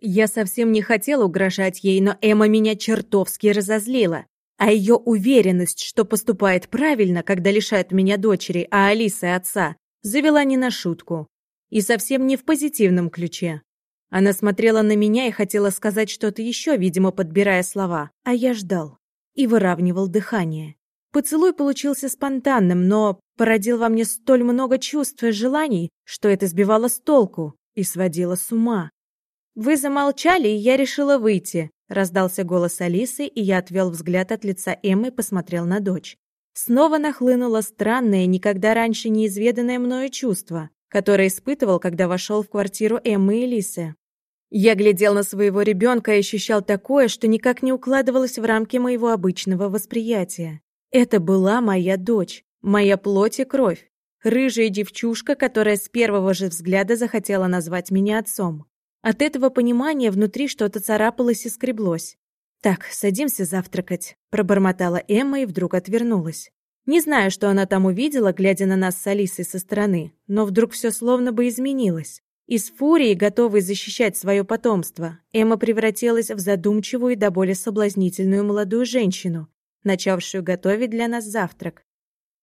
Я совсем не хотел угрожать ей, но Эмма меня чертовски разозлила. А ее уверенность, что поступает правильно, когда лишает меня дочери, а Алисы отца, завела не на шутку. И совсем не в позитивном ключе. Она смотрела на меня и хотела сказать что-то еще, видимо, подбирая слова, а я ждал и выравнивал дыхание. Поцелуй получился спонтанным, но породил во мне столь много чувств и желаний, что это сбивало с толку и сводило с ума. «Вы замолчали, и я решила выйти», — раздался голос Алисы, и я отвел взгляд от лица Эммы и посмотрел на дочь. Снова нахлынуло странное, никогда раньше неизведанное мною чувство, которое испытывал, когда вошел в квартиру Эммы и Лисы. Я глядел на своего ребенка и ощущал такое, что никак не укладывалось в рамки моего обычного восприятия. Это была моя дочь, моя плоть и кровь, рыжая девчушка, которая с первого же взгляда захотела назвать меня отцом. От этого понимания внутри что-то царапалось и скреблось. «Так, садимся завтракать», – пробормотала Эмма и вдруг отвернулась. Не знаю, что она там увидела, глядя на нас с Алисой со стороны, но вдруг все словно бы изменилось. Из фурии, готовой защищать свое потомство, Эмма превратилась в задумчивую и до боли соблазнительную молодую женщину, начавшую готовить для нас завтрак.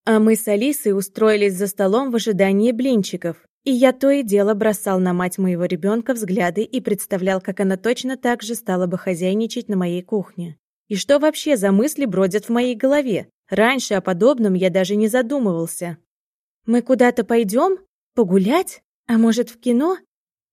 А мы с Алисой устроились за столом в ожидании блинчиков, и я то и дело бросал на мать моего ребенка взгляды и представлял, как она точно так же стала бы хозяйничать на моей кухне. И что вообще за мысли бродят в моей голове? Раньше о подобном я даже не задумывался. «Мы куда-то пойдем? Погулять? А может, в кино?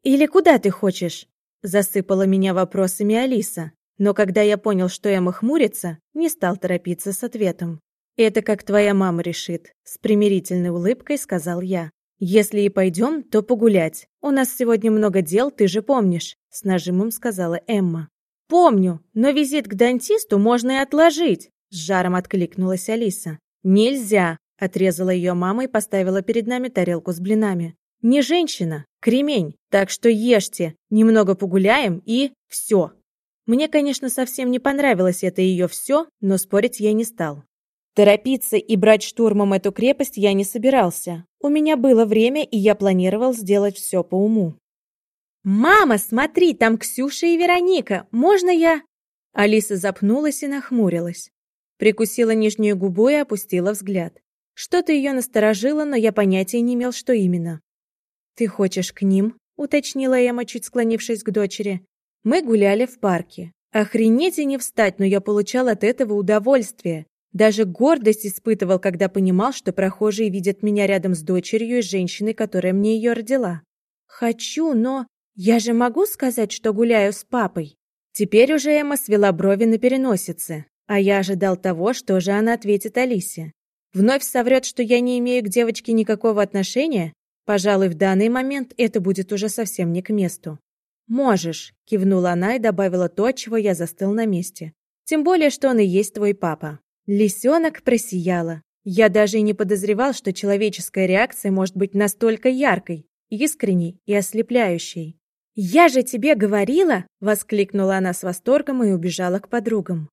Или куда ты хочешь?» Засыпала меня вопросами Алиса. Но когда я понял, что Эмма хмурится, не стал торопиться с ответом. «Это как твоя мама решит», — с примирительной улыбкой сказал я. «Если и пойдем, то погулять. У нас сегодня много дел, ты же помнишь», — с нажимом сказала Эмма. «Помню, но визит к дантисту можно и отложить», — с жаром откликнулась Алиса. «Нельзя», — отрезала ее мама и поставила перед нами тарелку с блинами. «Не женщина, кремень, так что ешьте, немного погуляем и все». Мне, конечно, совсем не понравилось это ее все, но спорить я не стал. Торопиться и брать штурмом эту крепость я не собирался. У меня было время, и я планировал сделать все по уму. «Мама, смотри, там Ксюша и Вероника. Можно я...» Алиса запнулась и нахмурилась. Прикусила нижнюю губу и опустила взгляд. Что-то ее насторожило, но я понятия не имел, что именно. «Ты хочешь к ним?» — уточнила Эмма, чуть склонившись к дочери. «Мы гуляли в парке. Охренеть и не встать, но я получал от этого удовольствие. Даже гордость испытывал, когда понимал, что прохожие видят меня рядом с дочерью и женщиной, которая мне ее родила. Хочу, но я же могу сказать, что гуляю с папой. Теперь уже Эмма свела брови на переносице, а я ожидал того, что же она ответит Алисе. Вновь соврет, что я не имею к девочке никакого отношения? Пожалуй, в данный момент это будет уже совсем не к месту. «Можешь», — кивнула она и добавила то, чего я застыл на месте. «Тем более, что он и есть твой папа». Лисенок просияла. Я даже и не подозревал, что человеческая реакция может быть настолько яркой, искренней и ослепляющей. «Я же тебе говорила!» — воскликнула она с восторгом и убежала к подругам.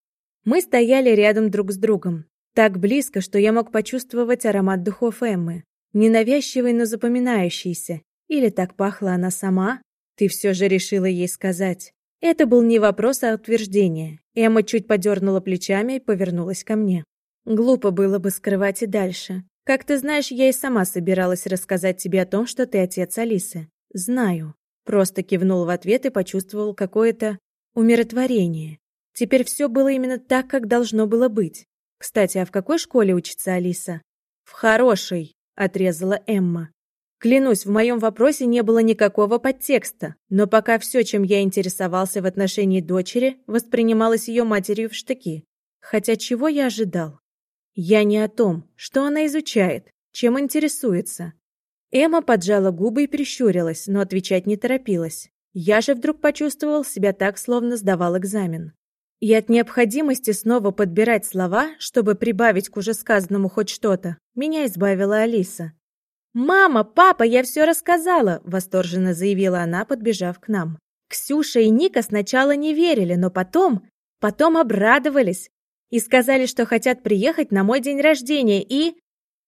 Мы стояли рядом друг с другом, так близко, что я мог почувствовать аромат духов Эммы. Ненавязчивый, но запоминающийся. Или так пахла она сама? Ты все же решила ей сказать. Это был не вопрос, а утверждение. Эмма чуть подернула плечами и повернулась ко мне. Глупо было бы скрывать и дальше. Как ты знаешь, я и сама собиралась рассказать тебе о том, что ты отец Алисы. Знаю. Просто кивнул в ответ и почувствовал какое-то умиротворение. Теперь все было именно так, как должно было быть. Кстати, а в какой школе учится Алиса? В хорошей, отрезала Эмма. Клянусь, в моем вопросе не было никакого подтекста, но пока все, чем я интересовался в отношении дочери, воспринималось ее матерью в штыки. Хотя чего я ожидал? Я не о том, что она изучает, чем интересуется. Эмма поджала губы и прищурилась, но отвечать не торопилась. Я же вдруг почувствовал себя так, словно сдавал экзамен. И от необходимости снова подбирать слова, чтобы прибавить к уже сказанному хоть что-то, меня избавила Алиса. «Мама, папа, я все рассказала!» – восторженно заявила она, подбежав к нам. Ксюша и Ника сначала не верили, но потом, потом обрадовались и сказали, что хотят приехать на мой день рождения и...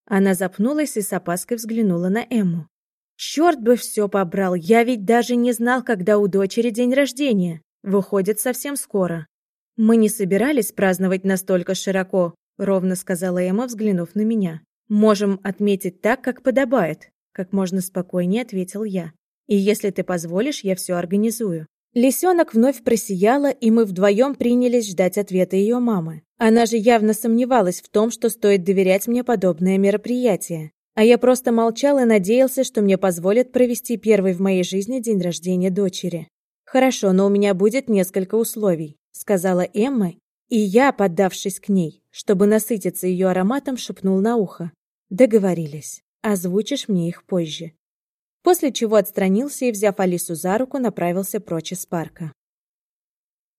Она запнулась и с опаской взглянула на Эмму. Черт бы все побрал, я ведь даже не знал, когда у дочери день рождения. Выходит, совсем скоро. Мы не собирались праздновать настолько широко, ровно сказала Эмма, взглянув на меня. Можем отметить так, как подобает, как можно спокойнее ответил я. И если ты позволишь, я все организую. Лисенок вновь просияла, и мы вдвоем принялись ждать ответа ее мамы. Она же явно сомневалась в том, что стоит доверять мне подобное мероприятие. А я просто молчал и надеялся, что мне позволят провести первый в моей жизни день рождения дочери. «Хорошо, но у меня будет несколько условий», — сказала Эмма, и я, поддавшись к ней, чтобы насытиться ее ароматом, шепнул на ухо. «Договорились. Озвучишь мне их позже». После чего отстранился и, взяв Алису за руку, направился прочь из парка.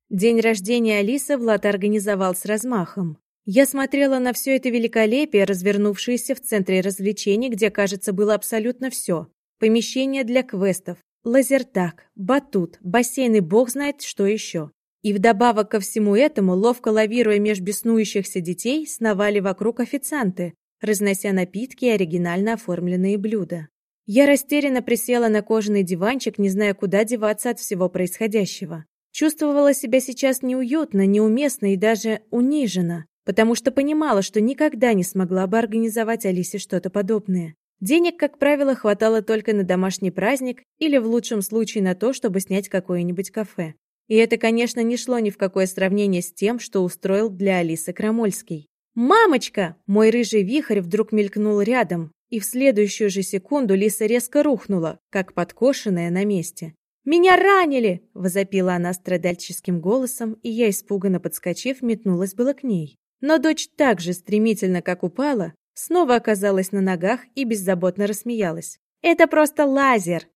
День рождения Алисы Влад организовал с размахом. Я смотрела на все это великолепие, развернувшееся в центре развлечений, где, кажется, было абсолютно все. Помещение для квестов, лазертаг, батут, бассейн и бог знает что еще. И вдобавок ко всему этому, ловко лавируя меж беснующихся детей, сновали вокруг официанты, разнося напитки и оригинально оформленные блюда. Я растерянно присела на кожаный диванчик, не зная, куда деваться от всего происходящего. Чувствовала себя сейчас неуютно, неуместно и даже униженно потому что понимала, что никогда не смогла бы организовать Алисе что-то подобное. Денег, как правило, хватало только на домашний праздник или, в лучшем случае, на то, чтобы снять какое-нибудь кафе. И это, конечно, не шло ни в какое сравнение с тем, что устроил для Алисы Крамольский. «Мамочка!» Мой рыжий вихрь вдруг мелькнул рядом, и в следующую же секунду Лиса резко рухнула, как подкошенная на месте. «Меня ранили!» – возопила она страдальческим голосом, и я, испуганно подскочив, метнулась было к ней. Но дочь так же стремительно, как упала, снова оказалась на ногах и беззаботно рассмеялась. «Это просто лазер!»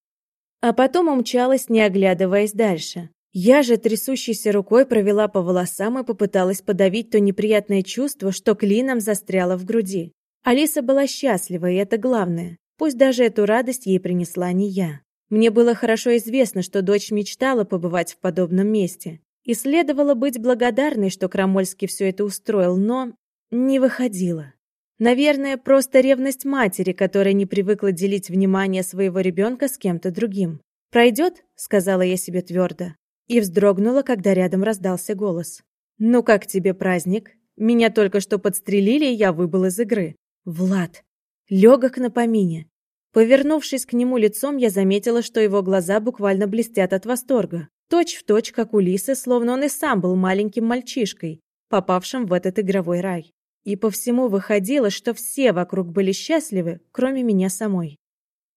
А потом умчалась, не оглядываясь дальше. Я же трясущейся рукой провела по волосам и попыталась подавить то неприятное чувство, что клином застряло в груди. Алиса была счастлива, и это главное. Пусть даже эту радость ей принесла не я. Мне было хорошо известно, что дочь мечтала побывать в подобном месте. И следовало быть благодарной, что Крамольский все это устроил, но не выходило. Наверное, просто ревность матери, которая не привыкла делить внимание своего ребенка с кем-то другим. «Пройдет?» — сказала я себе твердо. И вздрогнула, когда рядом раздался голос. «Ну как тебе праздник? Меня только что подстрелили, и я выбыл из игры». «Влад!» Легок на помине. Повернувшись к нему лицом, я заметила, что его глаза буквально блестят от восторга. Точь в точь, как у Лисы, словно он и сам был маленьким мальчишкой, попавшим в этот игровой рай. И по всему выходило, что все вокруг были счастливы, кроме меня самой.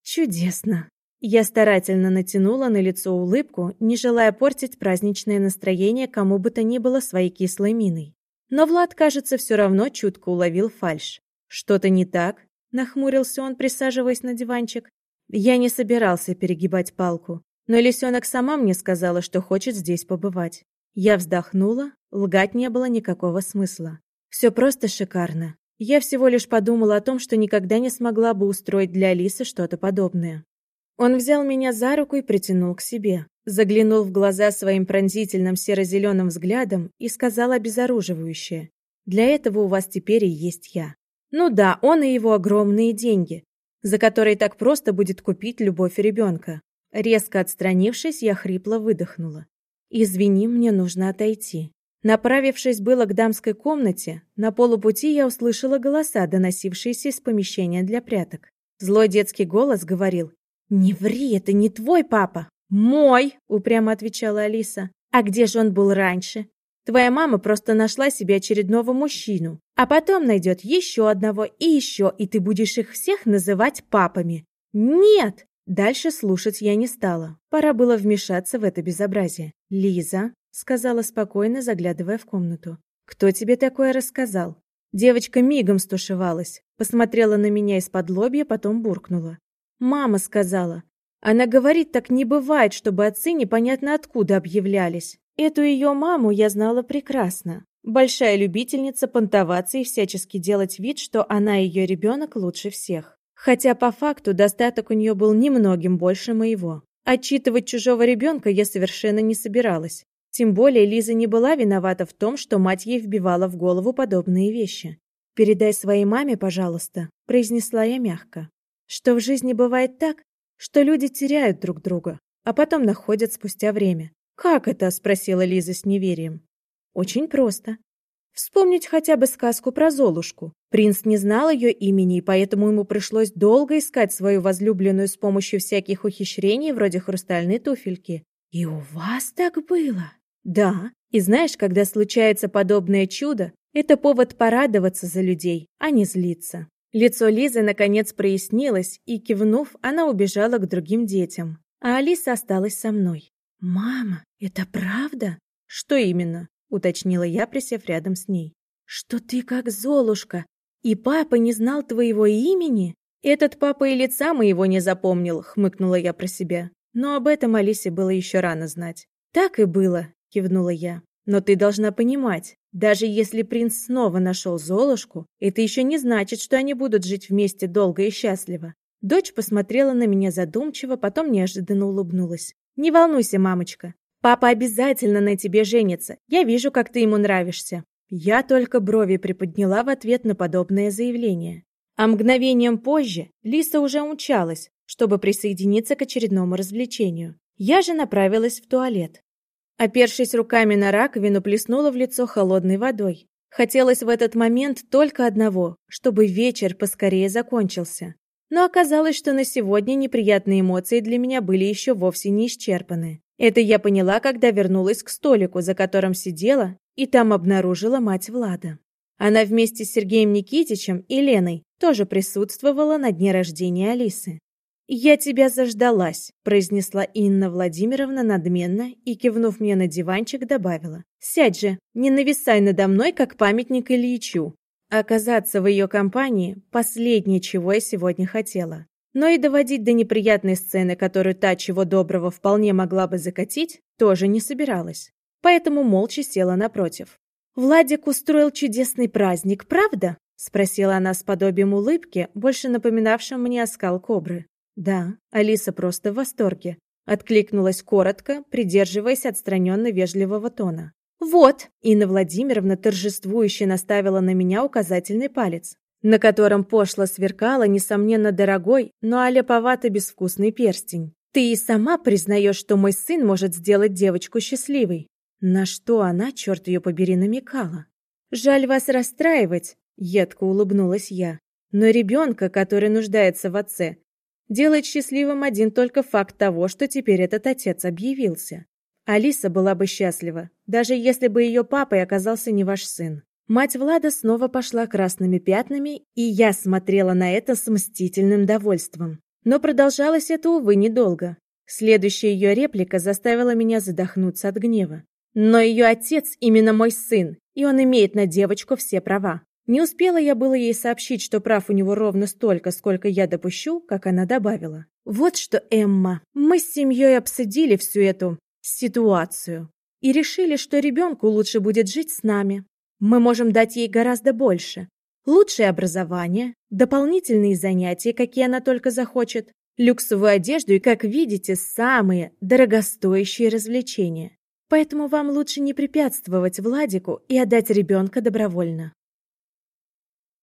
Чудесно. Я старательно натянула на лицо улыбку, не желая портить праздничное настроение кому бы то ни было своей кислой миной. Но Влад, кажется, все равно чутко уловил фальшь. «Что-то не так?» – нахмурился он, присаживаясь на диванчик. Я не собирался перегибать палку. Но лисенок сама мне сказала, что хочет здесь побывать. Я вздохнула, лгать не было никакого смысла. Все просто шикарно. Я всего лишь подумала о том, что никогда не смогла бы устроить для Алисы что-то подобное. Он взял меня за руку и притянул к себе, заглянул в глаза своим пронзительным серо-зеленым взглядом и сказал обезоруживающее. «Для этого у вас теперь и есть я». Ну да, он и его огромные деньги, за которые так просто будет купить любовь ребенка. Резко отстранившись, я хрипло выдохнула. «Извини, мне нужно отойти». Направившись было к дамской комнате, на полупути я услышала голоса, доносившиеся из помещения для пряток. Злой детский голос говорил «Не ври, это не твой папа!» «Мой!» — упрямо отвечала Алиса. «А где же он был раньше? Твоя мама просто нашла себе очередного мужчину, а потом найдет еще одного и еще, и ты будешь их всех называть папами. Нет! Дальше слушать я не стала. Пора было вмешаться в это безобразие. «Лиза», — сказала спокойно, заглядывая в комнату. «Кто тебе такое рассказал?» Девочка мигом стушевалась, посмотрела на меня из-под лобья, потом буркнула. «Мама сказала. Она говорит, так не бывает, чтобы отцы непонятно откуда объявлялись. Эту ее маму я знала прекрасно. Большая любительница понтоваться и всячески делать вид, что она и ее ребенок лучше всех. Хотя по факту достаток у нее был немногим больше моего. Отчитывать чужого ребенка я совершенно не собиралась. Тем более Лиза не была виновата в том, что мать ей вбивала в голову подобные вещи. «Передай своей маме, пожалуйста», – произнесла я мягко, «что в жизни бывает так, что люди теряют друг друга, а потом находят спустя время. «Как это?» – спросила Лиза с неверием. «Очень просто. Вспомнить хотя бы сказку про Золушку. Принц не знал ее имени, и поэтому ему пришлось долго искать свою возлюбленную с помощью всяких ухищрений, вроде хрустальной туфельки. И у вас так было? Да. И знаешь, когда случается подобное чудо, это повод порадоваться за людей, а не злиться. Лицо Лизы наконец прояснилось, и, кивнув, она убежала к другим детям. А Алиса осталась со мной. «Мама, это правда?» «Что именно?» — уточнила я, присев рядом с ней. «Что ты как Золушка, и папа не знал твоего имени?» «Этот папа и лица моего не запомнил», — хмыкнула я про себя. Но об этом Алисе было еще рано знать. «Так и было», — кивнула я. «Но ты должна понимать, даже если принц снова нашел Золушку, это еще не значит, что они будут жить вместе долго и счастливо». Дочь посмотрела на меня задумчиво, потом неожиданно улыбнулась. «Не волнуйся, мамочка. Папа обязательно на тебе женится. Я вижу, как ты ему нравишься». Я только брови приподняла в ответ на подобное заявление. А мгновением позже Лиса уже умчалась, чтобы присоединиться к очередному развлечению. Я же направилась в туалет. Опершись руками на раковину, плеснула в лицо холодной водой. Хотелось в этот момент только одного, чтобы вечер поскорее закончился. Но оказалось, что на сегодня неприятные эмоции для меня были еще вовсе не исчерпаны. Это я поняла, когда вернулась к столику, за которым сидела, и там обнаружила мать Влада. Она вместе с Сергеем Никитичем и Леной тоже присутствовала на дне рождения Алисы. «Я тебя заждалась», – произнесла Инна Владимировна надменно и, кивнув мне на диванчик, добавила. «Сядь же, не нависай надо мной, как памятник Ильичу». Оказаться в ее компании – последнее, чего я сегодня хотела. Но и доводить до неприятной сцены, которую та, чего доброго, вполне могла бы закатить, тоже не собиралась. Поэтому молча села напротив. «Владик устроил чудесный праздник, правда?» – спросила она с подобием улыбки, больше напоминавшим мне оскал кобры. «Да, Алиса просто в восторге», — откликнулась коротко, придерживаясь отстраненно вежливого тона. «Вот!» — Инна Владимировна торжествующе наставила на меня указательный палец, на котором пошло сверкало, несомненно, дорогой, но олеповато безвкусный перстень. «Ты и сама признаешь, что мой сын может сделать девочку счастливой». На что она, черт ее побери, намекала. «Жаль вас расстраивать», — едко улыбнулась я. «Но ребенка, который нуждается в отце, Делает счастливым один только факт того, что теперь этот отец объявился. Алиса была бы счастлива, даже если бы ее папой оказался не ваш сын. Мать Влада снова пошла красными пятнами, и я смотрела на это с мстительным довольством. Но продолжалось это, увы, недолго. Следующая ее реплика заставила меня задохнуться от гнева. Но ее отец именно мой сын, и он имеет на девочку все права. Не успела я было ей сообщить, что прав у него ровно столько, сколько я допущу, как она добавила. «Вот что, Эмма, мы с семьей обсудили всю эту ситуацию и решили, что ребенку лучше будет жить с нами. Мы можем дать ей гораздо больше. Лучшее образование, дополнительные занятия, какие она только захочет, люксовую одежду и, как видите, самые дорогостоящие развлечения. Поэтому вам лучше не препятствовать Владику и отдать ребенка добровольно.